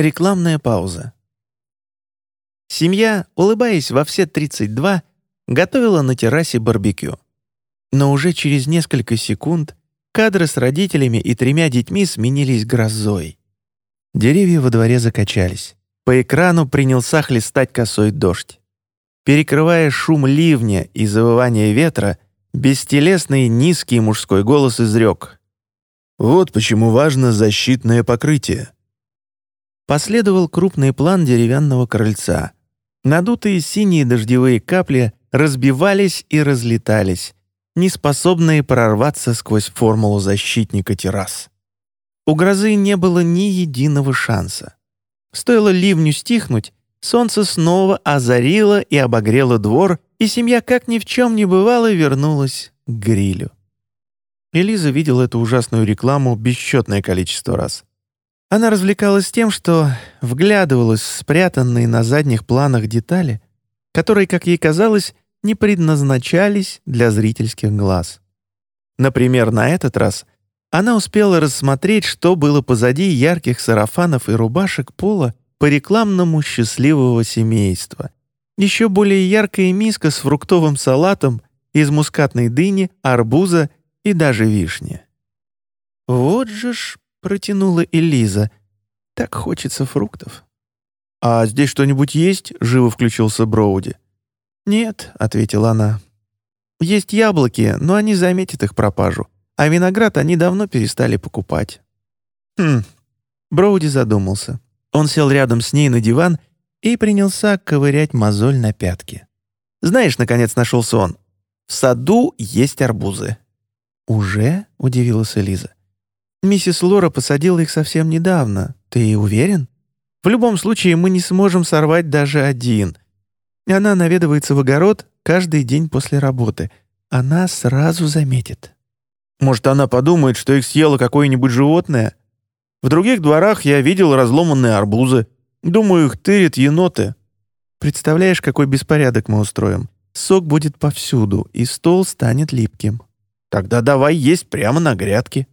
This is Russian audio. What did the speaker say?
Рекламная пауза. Семья, улыбаясь во все 32, готовила на террасе барбекю. Но уже через несколько секунд кадры с родителями и тремя детьми сменились грозой. Деревья во дворе закачались. По экрану принялся хлестать косой дождь. Перекрывая шум ливня и завывание ветра, бестелесный низкий мужской голос изрек. «Вот почему важно защитное покрытие». Последовал крупный план деревянного крыльца. Надутые синие дождевые капли разбивались и разлетались, неспособные прорваться сквозь формулу защитника террас. У грозы не было ни единого шанса. Стоило ливню стихнуть, солнце снова озарило и обогрело двор, и семья, как ни в чем не бывало, вернулась к грилю. Элиза видела эту ужасную рекламу бесчетное количество раз. Она развлекалась тем, что вглядывалась в спрятанные на задних планах детали, которые, как ей казалось, не предназначались для зрительских глаз. Например, на этот раз она успела рассмотреть, что было позади ярких сарафанов и рубашек пола по рекламному счастливого семейства. Еще более яркая миска с фруктовым салатом из мускатной дыни, арбуза и даже вишни. «Вот же ж», — протянула Элиза, — «так хочется фруктов». «А здесь что-нибудь есть?» — живо включился Броуди. «Нет», — ответила она. «Есть яблоки, но они заметят их пропажу, а виноград они давно перестали покупать». «Хм». Броуди задумался. Он сел рядом с ней на диван и принялся ковырять мозоль на пятке. «Знаешь, наконец нашелся он. В саду есть арбузы». «Уже?» — удивилась Элиза. «Миссис Лора посадила их совсем недавно. Ты уверен? В любом случае мы не сможем сорвать даже один. Она наведывается в огород каждый день после работы. Она сразу заметит. Может, она подумает, что их съело какое-нибудь животное? В других дворах я видел разломанные арбузы. Думаю, их тырят еноты. Представляешь, какой беспорядок мы устроим? Сок будет повсюду, и стол станет липким. Тогда давай есть прямо на грядке.